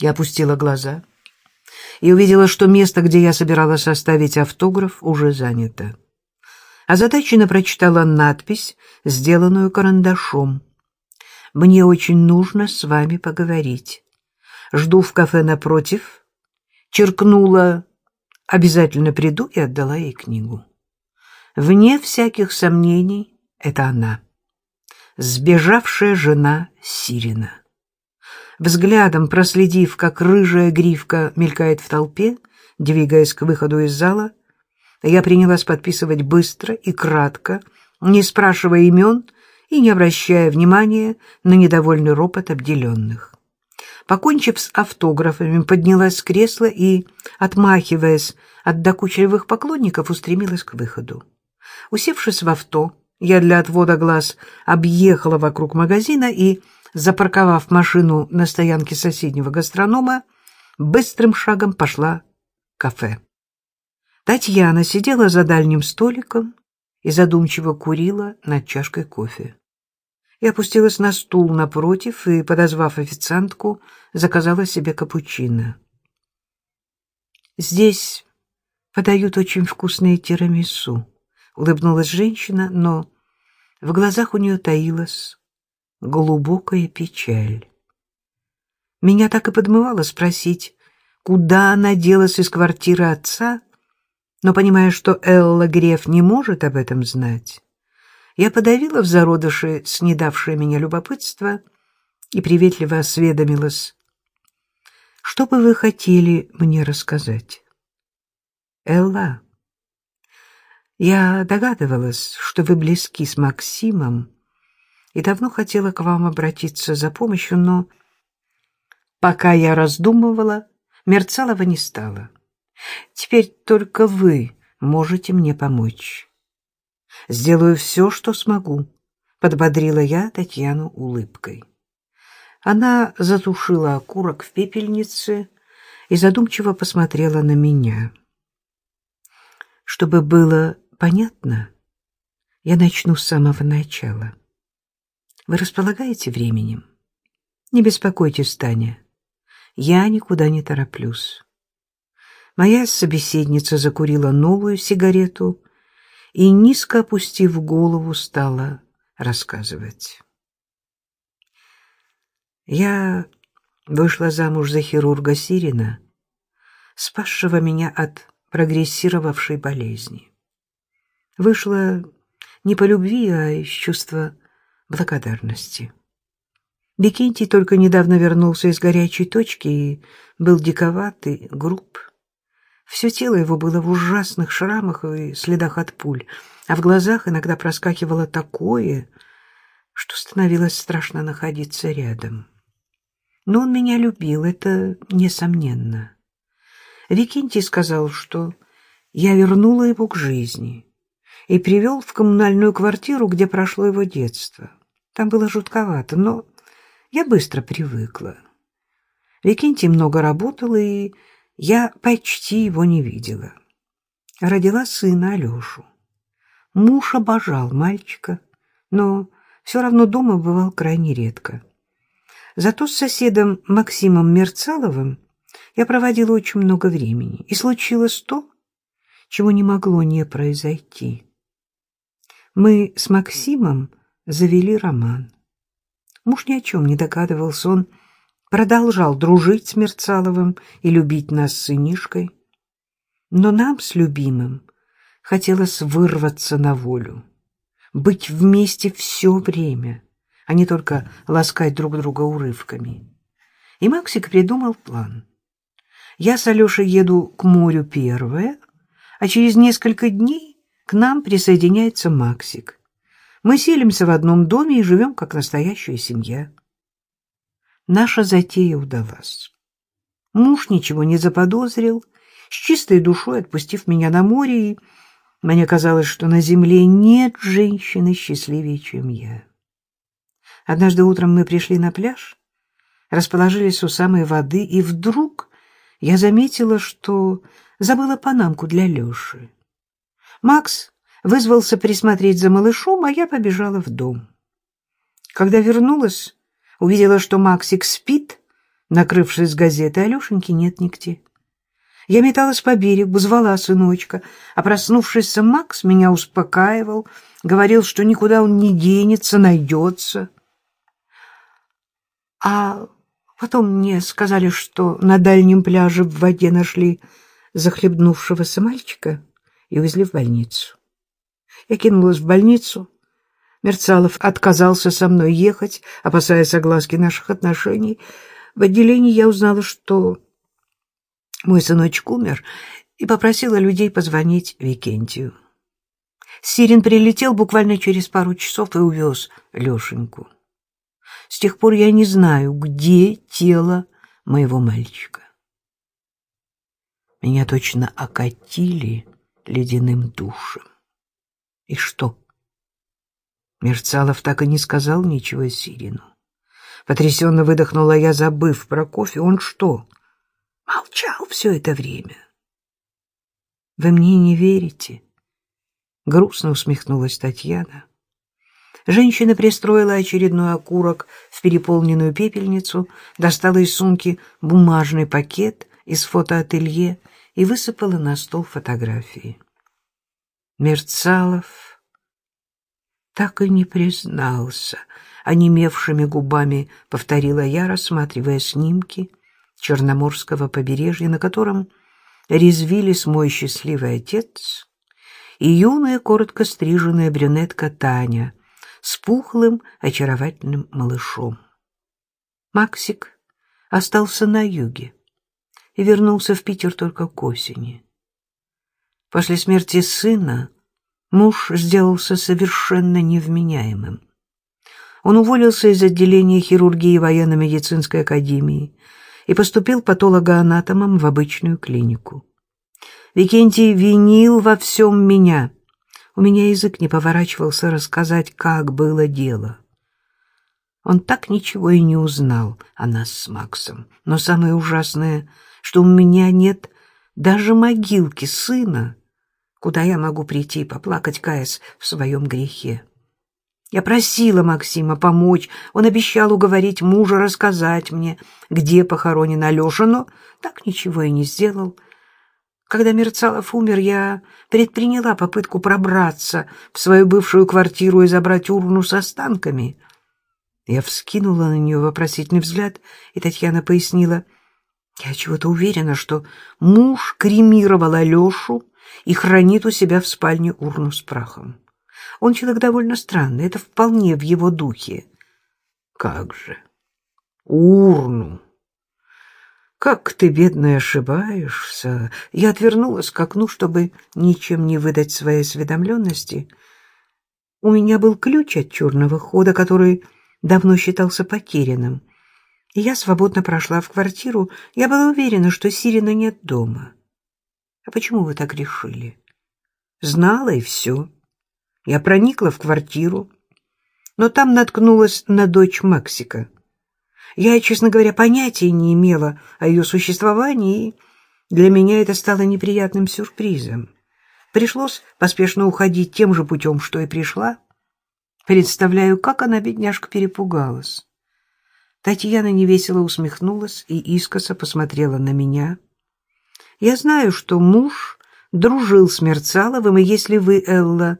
Я опустила глаза и увидела, что место, где я собиралась оставить автограф, уже занято. Озадаченно прочитала надпись, сделанную карандашом. «Мне очень нужно с вами поговорить. Жду в кафе напротив». Черкнула «Обязательно приду» и отдала ей книгу. Вне всяких сомнений, это она. Сбежавшая жена Сирина. Взглядом проследив, как рыжая гривка мелькает в толпе, двигаясь к выходу из зала, я принялась подписывать быстро и кратко, не спрашивая имен и не обращая внимания на недовольный ропот обделенных. Покончив с автографами, поднялась с кресла и, отмахиваясь от докучливых поклонников, устремилась к выходу. Усевшись в авто, я для отвода глаз объехала вокруг магазина и, запарковав машину на стоянке соседнего гастронома, быстрым шагом пошла в кафе. Татьяна сидела за дальним столиком и задумчиво курила над чашкой кофе. Я опустилась на стул напротив и, подозвав официантку, заказала себе капучино. «Здесь подают очень вкусные тирамису», — улыбнулась женщина, но в глазах у нее таилась глубокая печаль. Меня так и подмывало спросить, куда она делась из квартиры отца, но, понимая, что Элла Греф не может об этом знать, я подавила в зародыше снедавшее меня любопытство и приветливо осведомилась. «Что бы вы хотели мне рассказать?» «Элла, я догадывалась, что вы близки с Максимом и давно хотела к вам обратиться за помощью, но пока я раздумывала, Мерцалова не стало. Теперь только вы можете мне помочь. Сделаю все, что смогу, — подбодрила я Татьяну улыбкой. Она затушила окурок в пепельнице и задумчиво посмотрела на меня. Чтобы было понятно, я начну с самого начала. Вы располагаете временем? Не беспокойтесь, Таня. Я никуда не тороплюсь. Моя собеседница закурила новую сигарету и, низко опустив голову, стала рассказывать. Я вышла замуж за хирурга Сирина, спасшего меня от прогрессировавшей болезни. Вышла не по любви, а из чувства благодарности. Бекинти только недавно вернулся из горячей точки и был диковатый, груб. Все тело его было в ужасных шрамах и следах от пуль, а в глазах иногда проскакивало такое, что становилось страшно находиться рядом. Но он меня любил, это несомненно. Викентий сказал, что я вернула его к жизни и привел в коммунальную квартиру, где прошло его детство. Там было жутковато, но я быстро привыкла. Викентий много работал, и я почти его не видела. Родила сына Алешу. Муж обожал мальчика, но все равно дома бывал крайне редко. Зато с соседом Максимом Мерцаловым я проводила очень много времени, и случилось то, чего не могло не произойти. Мы с Максимом завели роман. Муж ни о чем не догадывался, он продолжал дружить с Мерцаловым и любить нас с сынишкой. Но нам с любимым хотелось вырваться на волю, быть вместе все время, а не только ласкать друг друга урывками. И Максик придумал план. Я с Алешей еду к морю первая, а через несколько дней к нам присоединяется Максик. Мы селимся в одном доме и живем как настоящая семья. Наша затея удалась. Муж ничего не заподозрил, с чистой душой отпустив меня на море, и мне казалось, что на земле нет женщины счастливее, чем я. Однажды утром мы пришли на пляж, расположились у самой воды, и вдруг я заметила, что забыла панамку для Леши. Макс вызвался присмотреть за малышом, а я побежала в дом. Когда вернулась, увидела, что Максик спит, Накрывшись газетой, Алешеньки нет нигде. Я металась по берегу, звала сыночка, а проснувшийся Макс меня успокаивал, говорил, что никуда он не денется, найдется. А потом мне сказали, что на дальнем пляже в воде нашли захлебнувшегося мальчика и увезли в больницу. Я кинулась в больницу. Мерцалов отказался со мной ехать, опасаясь огласки наших отношений. В отделении я узнала, что мой сыночек умер, и попросила людей позвонить Викентию. Сирин прилетел буквально через пару часов и увез Лешеньку. С тех пор я не знаю, где тело моего мальчика. Меня точно окатили ледяным душем. И что? Мерцалов так и не сказал ничего Сирину. Потрясенно выдохнула я, забыв про кофе. Он что, молчал все это время? Вы мне не верите? Грустно усмехнулась Татьяна. Женщина пристроила очередной окурок в переполненную пепельницу, достала из сумки бумажный пакет из фотоателье и высыпала на стол фотографии. Мерцалов так и не признался, онемевшими губами повторила я, рассматривая снимки Черноморского побережья, на котором резвились мой счастливый отец и юная, коротко стриженная брюнетка Таня с пухлым, очаровательным малышом. Максик остался на юге и вернулся в Питер только к осени. После смерти сына муж сделался совершенно невменяемым. Он уволился из отделения хирургии военно-медицинской академии и поступил патологоанатомом в обычную клинику. Викентий винил во всем меня. У меня язык не поворачивался рассказать, как было дело. Он так ничего и не узнал о нас с Максом. Но самое ужасное, что у меня нет даже могилки сына, куда я могу прийти поплакать, каясь в своем грехе. Я просила Максима помочь, он обещал уговорить мужа рассказать мне, где похоронен Алеша, но так ничего и не сделал. Когда Мерцалов умер, я предприняла попытку пробраться в свою бывшую квартиру и забрать урну с останками. Я вскинула на нее вопросительный взгляд, и Татьяна пояснила, я чего-то уверена, что муж кремировал Алешу, и хранит у себя в спальне урну с прахом. Он человек довольно странный, это вполне в его духе. Как же? Урну! Как ты, бедная, ошибаешься. Я отвернулась к окну, чтобы ничем не выдать своей осведомленности. У меня был ключ от черного хода, который давно считался потерянным. Я свободно прошла в квартиру. Я была уверена, что Сирина нет дома. А почему вы так решили? Знала и все. Я проникла в квартиру, но там наткнулась на дочь Максика. Я, честно говоря, понятия не имела о ее существовании, и для меня это стало неприятным сюрпризом. Пришлось поспешно уходить тем же путем, что и пришла. Представляю, как она, бедняжка, перепугалась. Татьяна невесело усмехнулась и искоса посмотрела на меня — я знаю, что муж дружил с Мерцаловым, и если вы, Элла,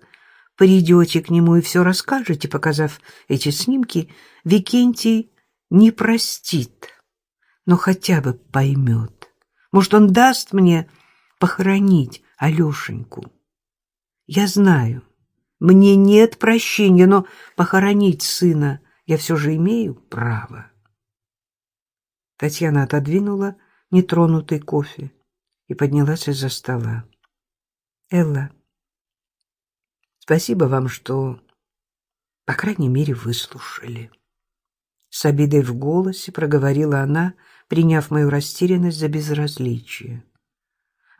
придете к нему и все расскажете, показав эти снимки, Викентий не простит, но хотя бы поймет. Может, он даст мне похоронить Алешеньку. Я знаю, мне нет прощения, но похоронить сына я все же имею право. Татьяна отодвинула нетронутый кофе и поднялась из-за стола. «Элла, спасибо вам, что, по крайней мере, выслушали». С обидой в голосе проговорила она, приняв мою растерянность за безразличие.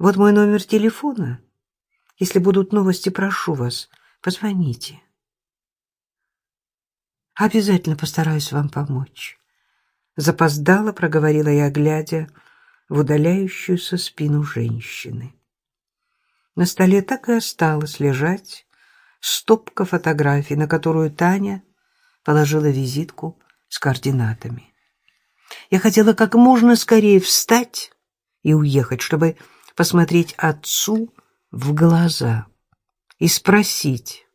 «Вот мой номер телефона. Если будут новости, прошу вас, позвоните». «Обязательно постараюсь вам помочь». Запоздала, проговорила я, глядя в удаляющуюся спину женщины. На столе так и осталось лежать стопка фотографий, на которую Таня положила визитку с координатами. Я хотела как можно скорее встать и уехать, чтобы посмотреть отцу в глаза и спросить,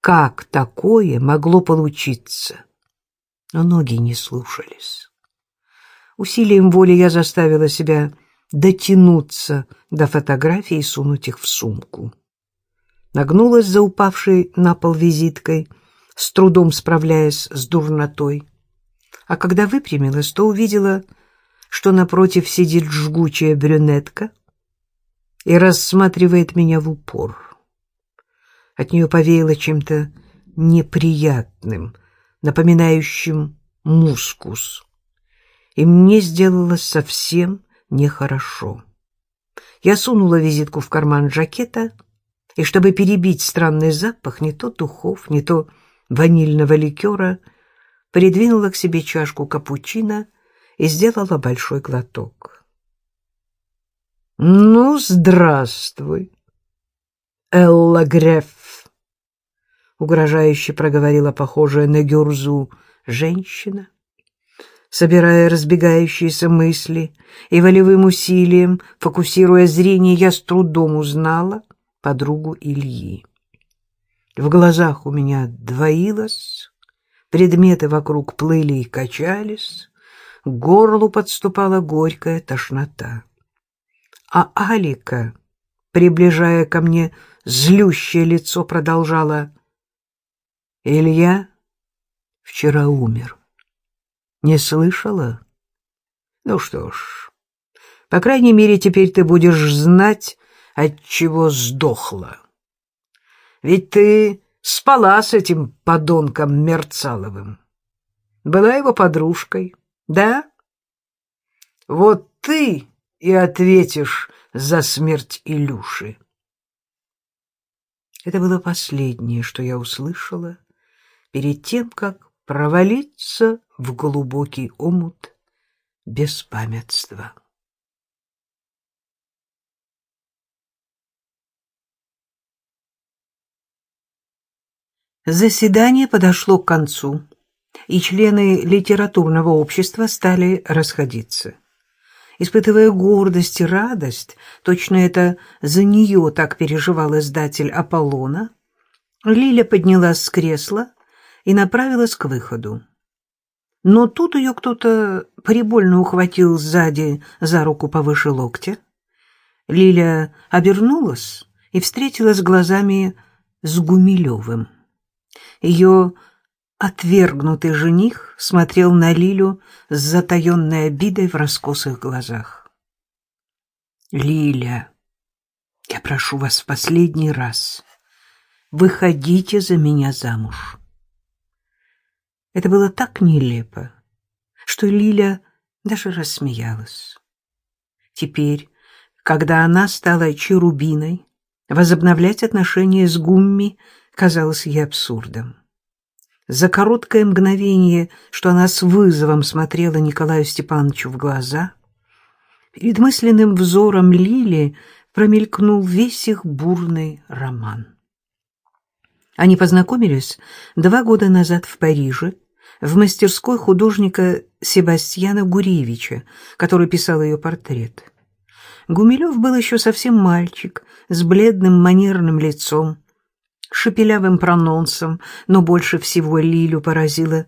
как такое могло получиться. Но ноги не слушались. Усилием воли я заставила себя дотянуться до фотографий и сунуть их в сумку. Нагнулась за упавшей на пол визиткой, с трудом справляясь с дурнотой. А когда выпрямилась, то увидела, что напротив сидит жгучая брюнетка и рассматривает меня в упор. От нее повеяло чем-то неприятным, напоминающим мускус. И мне сделалось совсем нехорошо. Я сунула визитку в карман жакета, и чтобы перебить странный запах не то духов, не то ванильного ликера, придвинула к себе чашку капучино и сделала большой глоток. «Ну, здравствуй, Элла Греф!» угрожающе проговорила похожая на Гюрзу женщина, собирая разбегающиеся мысли и волевым усилием, фокусируя зрение, я с трудом узнала подругу Ильи. В глазах у меня двоилось, предметы вокруг плыли и качались, к горлу подступала горькая тошнота. А Алика, приближая ко мне злющее лицо, продолжала «Илья вчера умер. Не слышала? Ну что ж, по крайней мере, теперь ты будешь знать, от чего сдохла. Ведь ты спала с этим подонком Мерцаловым. Была его подружкой, да? Вот ты и ответишь за смерть Илюши. Это было последнее, что я услышала перед тем, как провалиться в глубокий омут беспамятства. Заседание подошло к концу, и члены литературного общества стали расходиться. Испытывая гордость и радость, точно это за нее так переживал издатель Аполлона, Лиля поднялась с кресла и направилась к выходу. Но тут ее кто-то прибольно ухватил сзади за руку повыше локтя. Лиля обернулась и встретилась глазами с Гумилевым. Ее отвергнутый жених смотрел на Лилю с затаенной обидой в раскосых глазах. «Лиля, я прошу вас в последний раз, выходите за меня замуж». Это было так нелепо, что Лиля даже рассмеялась. Теперь, когда она стала черубиной, возобновлять отношения с Гумми казалось ей абсурдом. За короткое мгновение, что она с вызовом смотрела Николаю Степановичу в глаза, перед мысленным взором Лили промелькнул весь их бурный роман. Они познакомились два года назад в Париже, в мастерской художника Себастьяна Гуревича, который писал ее портрет. Гумилев был еще совсем мальчик, с бледным манерным лицом, шепелявым прононсом, но больше всего Лилю поразила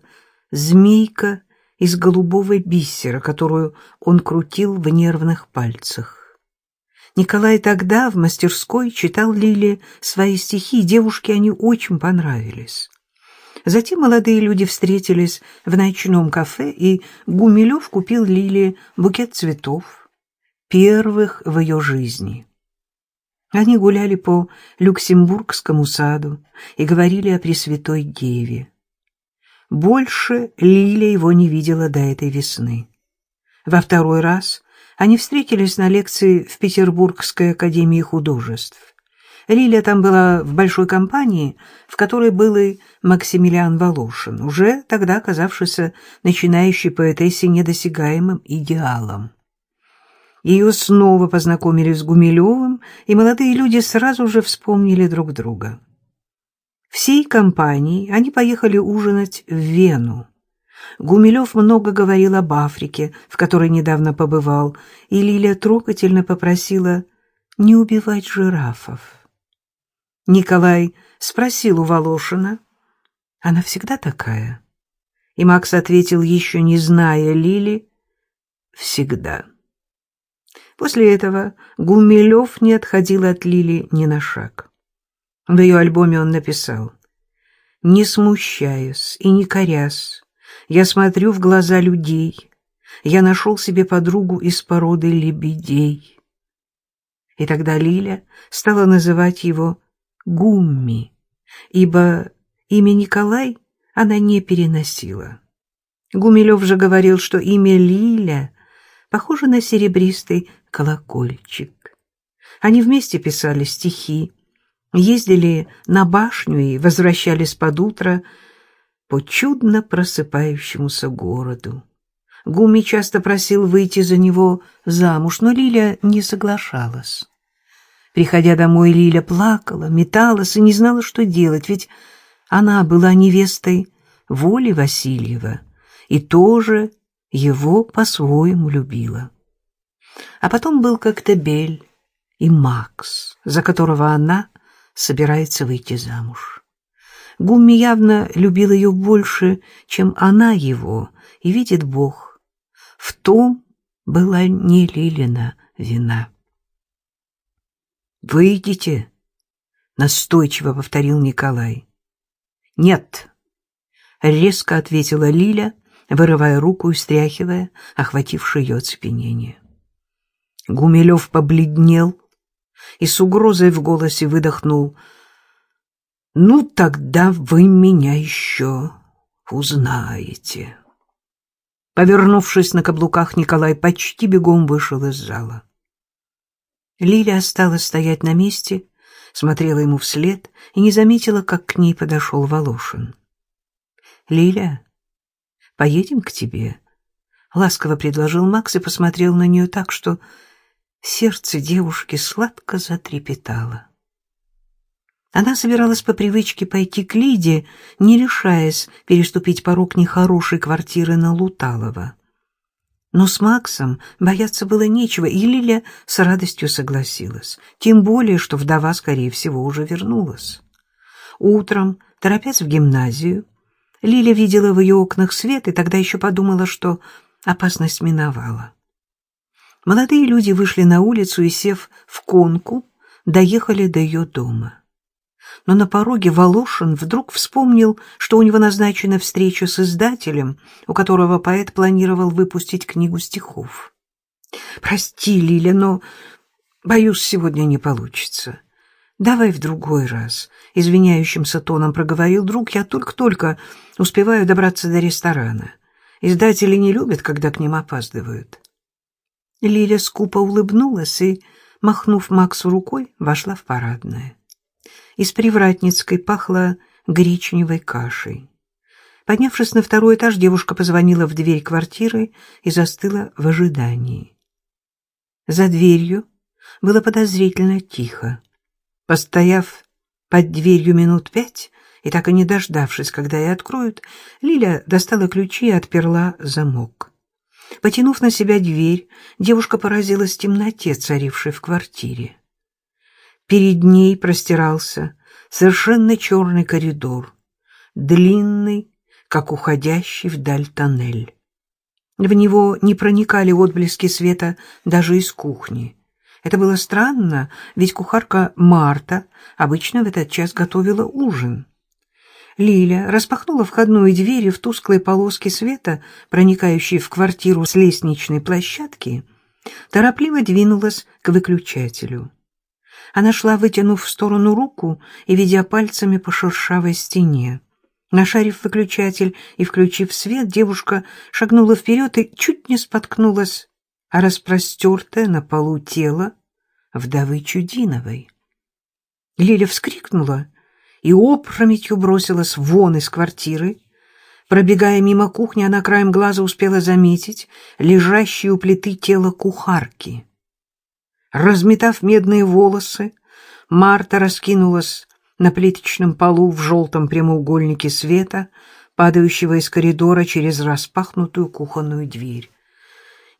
змейка из голубого бисера, которую он крутил в нервных пальцах. Николай тогда в мастерской читал Лиле свои стихи, девушке они очень понравились. Затем молодые люди встретились в ночном кафе, и Гумилев купил Лиле букет цветов, первых в ее жизни. Они гуляли по Люксембургскому саду и говорили о Пресвятой Деве. Больше Лиля его не видела до этой весны. Во второй раз они встретились на лекции в Петербургской академии художеств. Лиля там была в большой компании, в которой был и Максимилиан Волошин, уже тогда оказавшийся начинающей поэтессе недосягаемым идеалом. Ее снова познакомили с Гумилевым, и молодые люди сразу же вспомнили друг друга. Всей компанией они поехали ужинать в Вену. Гумилев много говорил об Африке, в которой недавно побывал, и Лиля трогательно попросила не убивать жирафов. Николай спросил у Волошина, «Она всегда такая?» И Макс ответил, еще не зная Лили, «Всегда». После этого Гумилев не отходил от Лили ни на шаг. В ее альбоме он написал «Не смущаясь и не корясь, я смотрю в глаза людей, я нашел себе подругу из породы лебедей». И тогда Лиля стала называть его Гумми, ибо имя Николай она не переносила. Гумилев же говорил, что имя Лиля похоже на серебристый колокольчик. Они вместе писали стихи, ездили на башню и возвращались под утро по чудно просыпающемуся городу. Гуми часто просил выйти за него замуж, но Лиля не соглашалась. Приходя домой, Лиля плакала, металась и не знала, что делать, ведь она была невестой Воли Васильева и тоже его по-своему любила. А потом был как-то Бель и Макс, за которого она собирается выйти замуж. Гумми явно любил ее больше, чем она его, и видит Бог. В том была не Лилина вина. «Выйдите», — настойчиво повторил Николай. «Нет», — резко ответила Лиля, вырывая руку и стряхивая охватившее ее оцепенение. Гумилев побледнел и с угрозой в голосе выдохнул. «Ну, тогда вы меня еще узнаете». Повернувшись на каблуках, Николай почти бегом вышел из зала. Лиля осталась стоять на месте, смотрела ему вслед и не заметила, как к ней подошел Волошин. «Лиля, поедем к тебе?» — ласково предложил Макс и посмотрел на нее так, что сердце девушки сладко затрепетало. Она собиралась по привычке пойти к Лиде, не решаясь переступить порог нехорошей квартиры на Луталова. Но с Максом бояться было нечего, и Лиля с радостью согласилась. Тем более, что вдова, скорее всего, уже вернулась. Утром, торопясь в гимназию, Лиля видела в ее окнах свет и тогда еще подумала, что опасность миновала. Молодые люди вышли на улицу и, сев в конку, доехали до ее дома но на пороге Волошин вдруг вспомнил, что у него назначена встреча с издателем, у которого поэт планировал выпустить книгу стихов. «Прости, Лиля, но, боюсь, сегодня не получится. Давай в другой раз», — извиняющимся тоном проговорил друг, «я только-только успеваю добраться до ресторана. Издатели не любят, когда к ним опаздывают». Лиля скупо улыбнулась и, махнув Максу рукой, вошла в парадное. Из Привратницкой пахло гречневой кашей. Поднявшись на второй этаж, девушка позвонила в дверь квартиры и застыла в ожидании. За дверью было подозрительно тихо. Постояв под дверью минут пять и так и не дождавшись, когда ее откроют, Лиля достала ключи и отперла замок. Потянув на себя дверь, девушка поразилась темноте, царившей в квартире. Перед ней простирался совершенно черный коридор, длинный, как уходящий вдаль тоннель. В него не проникали отблески света даже из кухни. Это было странно, ведь кухарка Марта обычно в этот час готовила ужин. Лиля распахнула входную дверь и в тусклой полоске света, проникающей в квартиру с лестничной площадки, торопливо двинулась к выключателю. Она шла, вытянув в сторону руку и ведя пальцами по шершавой стене. Нашарив выключатель и включив свет, девушка шагнула вперед и чуть не споткнулась, а распростертое на полу тело вдовы Чудиновой. Лиля вскрикнула и опрометью бросилась вон из квартиры. Пробегая мимо кухни, она краем глаза успела заметить лежащее у плиты тело кухарки. Разметав медные волосы, Марта раскинулась на плиточном полу в желтом прямоугольнике света, падающего из коридора через распахнутую кухонную дверь.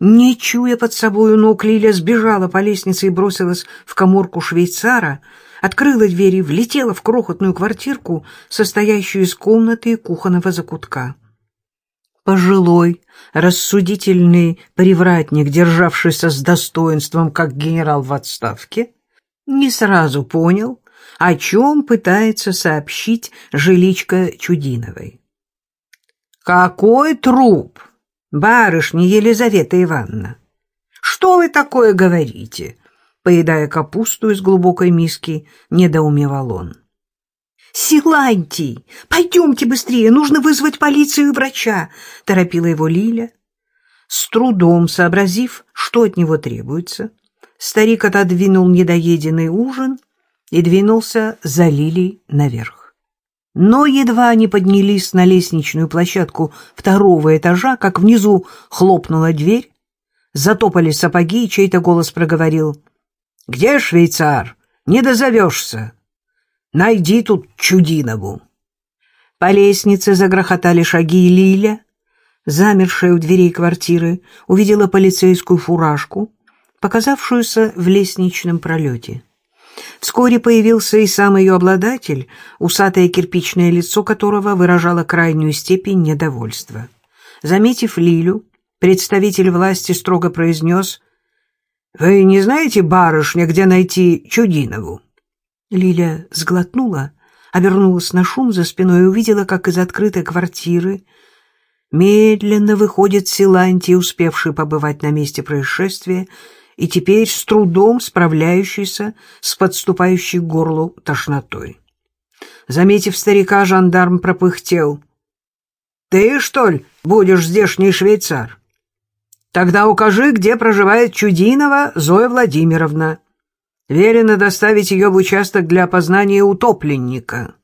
Не чуя под собою ног, Лиля сбежала по лестнице и бросилась в коморку швейцара, открыла дверь и влетела в крохотную квартирку, состоящую из комнаты и кухонного закутка. Пожилой, рассудительный привратник, державшийся с достоинством, как генерал в отставке, не сразу понял, о чем пытается сообщить жиличка Чудиновой. «Какой труп, барышня Елизавета Ивановна? Что вы такое говорите?» Поедая капусту из глубокой миски, недоумевал он. «Силантий, пойдемте быстрее, нужно вызвать полицию и врача», — торопила его Лиля. С трудом сообразив, что от него требуется, старик отодвинул недоеденный ужин и двинулся за Лилей наверх. Но едва они поднялись на лестничную площадку второго этажа, как внизу хлопнула дверь, затопали сапоги, и чей-то голос проговорил. «Где швейцар? Не дозовешься!» Найди тут Чудинову. По лестнице загрохотали шаги, и Лиля, замершая у дверей квартиры, увидела полицейскую фуражку, показавшуюся в лестничном пролете. Вскоре появился и сам ее обладатель, усатое кирпичное лицо которого выражало крайнюю степень недовольства. Заметив Лилю, представитель власти строго произнес «Вы не знаете, барышня, где найти Чудинову?» Лиля сглотнула, обернулась на шум за спиной и увидела, как из открытой квартиры медленно выходит Силантий, успевший побывать на месте происшествия, и теперь с трудом справляющийся с подступающей к горлу тошнотой. Заметив старика, жандарм пропыхтел. «Ты, что ли, будешь здешний швейцар? Тогда укажи, где проживает Чудинова Зоя Владимировна». Велено доставить ее в участок для опознания утопленника.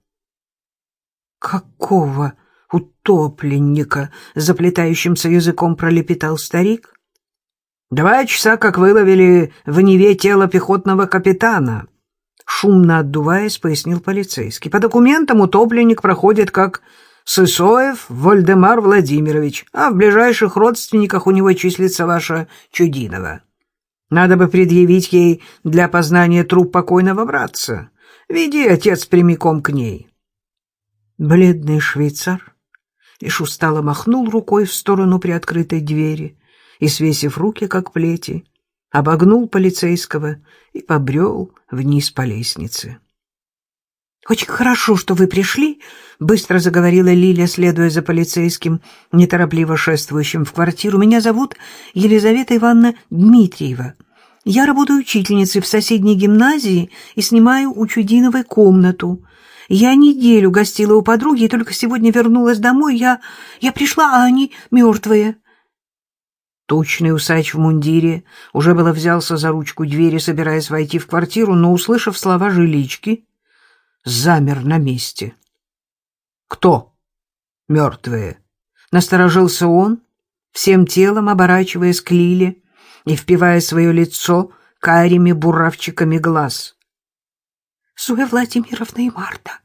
«Какого утопленника?» — заплетающимся языком пролепетал старик. «Два часа, как выловили в Неве тело пехотного капитана», — шумно отдуваясь, пояснил полицейский. «По документам утопленник проходит как Сысоев Вольдемар Владимирович, а в ближайших родственниках у него числится ваша Чудинова». Надо бы предъявить ей для опознания труп покойного братца. Веди, отец, прямиком к ней. Бледный швейцар лишь устало махнул рукой в сторону приоткрытой двери и, свесив руки, как плети, обогнул полицейского и побрел вниз по лестнице. «Очень хорошо, что вы пришли», — быстро заговорила Лиля, следуя за полицейским, неторопливо шествующим в квартиру. «Меня зовут Елизавета Ивановна Дмитриева. Я работаю учительницей в соседней гимназии и снимаю у Чудиновой комнату. Я неделю гостила у подруги и только сегодня вернулась домой. Я, я пришла, а они мертвые». Тучный усач в мундире уже было взялся за ручку двери, собираясь войти в квартиру, но, услышав слова жилички, замер на месте. «Кто?» «Мертвые». Насторожился он, всем телом оборачиваясь к Лиле и впивая свое лицо карими буравчиками глаз. «Зоя Владимировна и Марта»,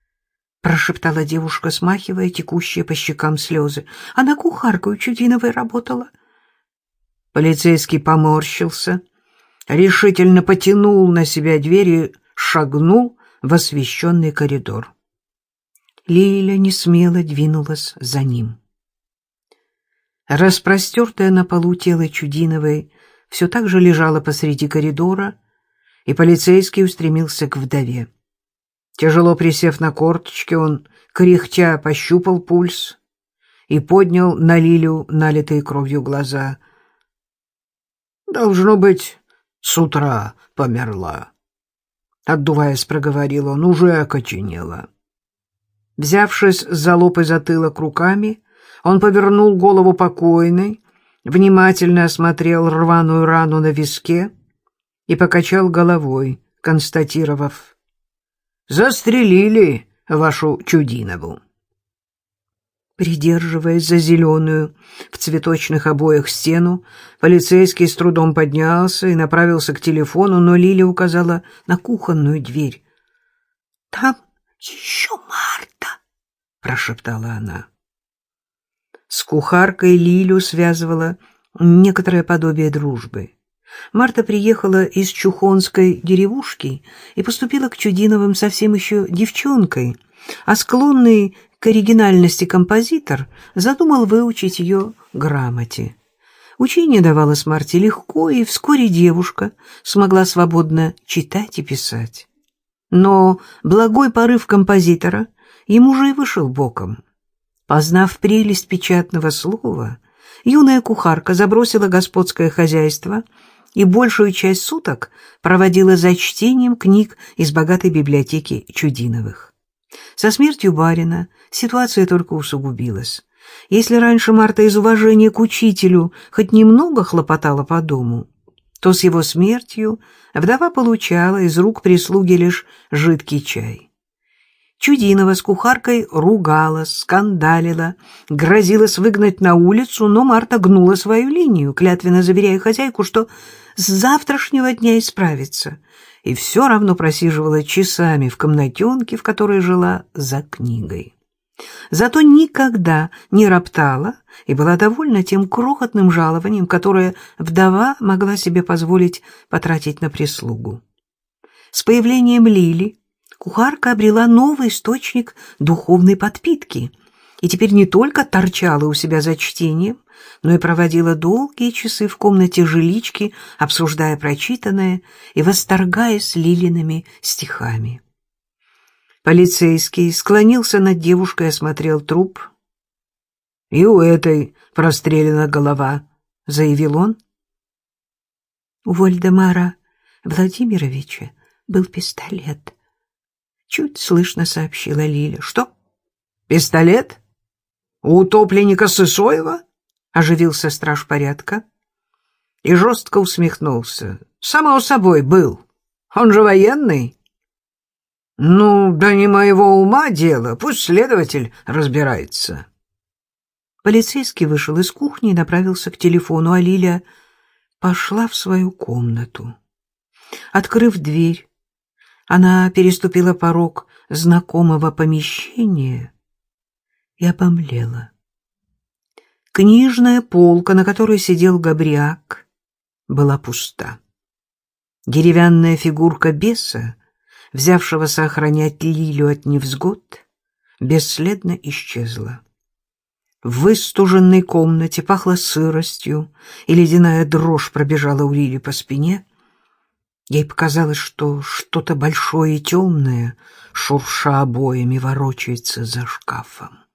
— прошептала девушка, смахивая текущие по щекам слезы. «Она кухаркой у Чудиновой работала». Полицейский поморщился, решительно потянул на себя дверь и шагнул в освещенный коридор. Лиля несмело двинулась за ним. Распростертое на полу тело Чудиновой все так же лежало посреди коридора, и полицейский устремился к вдове. Тяжело присев на корточки, он, кряхтя, пощупал пульс и поднял на Лилю налитые кровью глаза. «Должно быть, с утра померла», Отдуваясь, проговорил он, уже окоченела. Взявшись за лоб и затылок руками, он повернул голову покойной, внимательно осмотрел рваную рану на виске и покачал головой, констатировав. «Застрелили вашу Чудинову». Придерживаясь за зеленую в цветочных обоях стену, полицейский с трудом поднялся и направился к телефону, но Лиля указала на кухонную дверь. — Там еще Марта! — прошептала она. С кухаркой Лилю связывала некоторое подобие дружбы. Марта приехала из Чухонской деревушки и поступила к Чудиновым совсем еще девчонкой, а склонный к оригинальности композитор задумал выучить ее грамоте. Учение давалось Марте легко, и вскоре девушка смогла свободно читать и писать. Но благой порыв композитора ему же и вышел боком. Познав прелесть печатного слова, юная кухарка забросила господское хозяйство и большую часть суток проводила за чтением книг из богатой библиотеки Чудиновых. Со смертью барина ситуация только усугубилась. Если раньше Марта из уважения к учителю хоть немного хлопотала по дому, то с его смертью вдова получала из рук прислуги лишь жидкий чай. Чудинова с кухаркой ругалась, скандалила, грозилась выгнать на улицу, но Марта гнула свою линию, клятвенно заверяя хозяйку, что с завтрашнего дня исправится, и все равно просиживала часами в комнатенке, в которой жила за книгой. Зато никогда не роптала и была довольна тем крохотным жалованием, которое вдова могла себе позволить потратить на прислугу. С появлением Лили кухарка обрела новый источник духовной подпитки и теперь не только торчала у себя за чтением, но и проводила долгие часы в комнате жилички, обсуждая прочитанное и восторгаясь Лилиными стихами. Полицейский склонился над девушкой и осмотрел труп. «И у этой прострелена голова», — заявил он. У Вольдемара Владимировича был пистолет. Чуть слышно сообщила Лиля. «Что? Пистолет? У утопленника Сысоева?» — оживился страж порядка. И жестко усмехнулся. «Само собой был. Он же военный». «Ну, да не моего ума дело, пусть следователь разбирается». Полицейский вышел из кухни и направился к телефону, а Лиля пошла в свою комнату. Открыв дверь, она переступила порог знакомого помещения и обомлела. Книжная полка, на которой сидел Габриак, была пуста. Деревянная фигурка беса взявшегося охранять Лилю от невзгод, бесследно исчезла. В выстуженной комнате пахло сыростью, и ледяная дрожь пробежала у Лили по спине. Ей показалось, что что-то большое и темное, шурша обоями, ворочается за шкафом.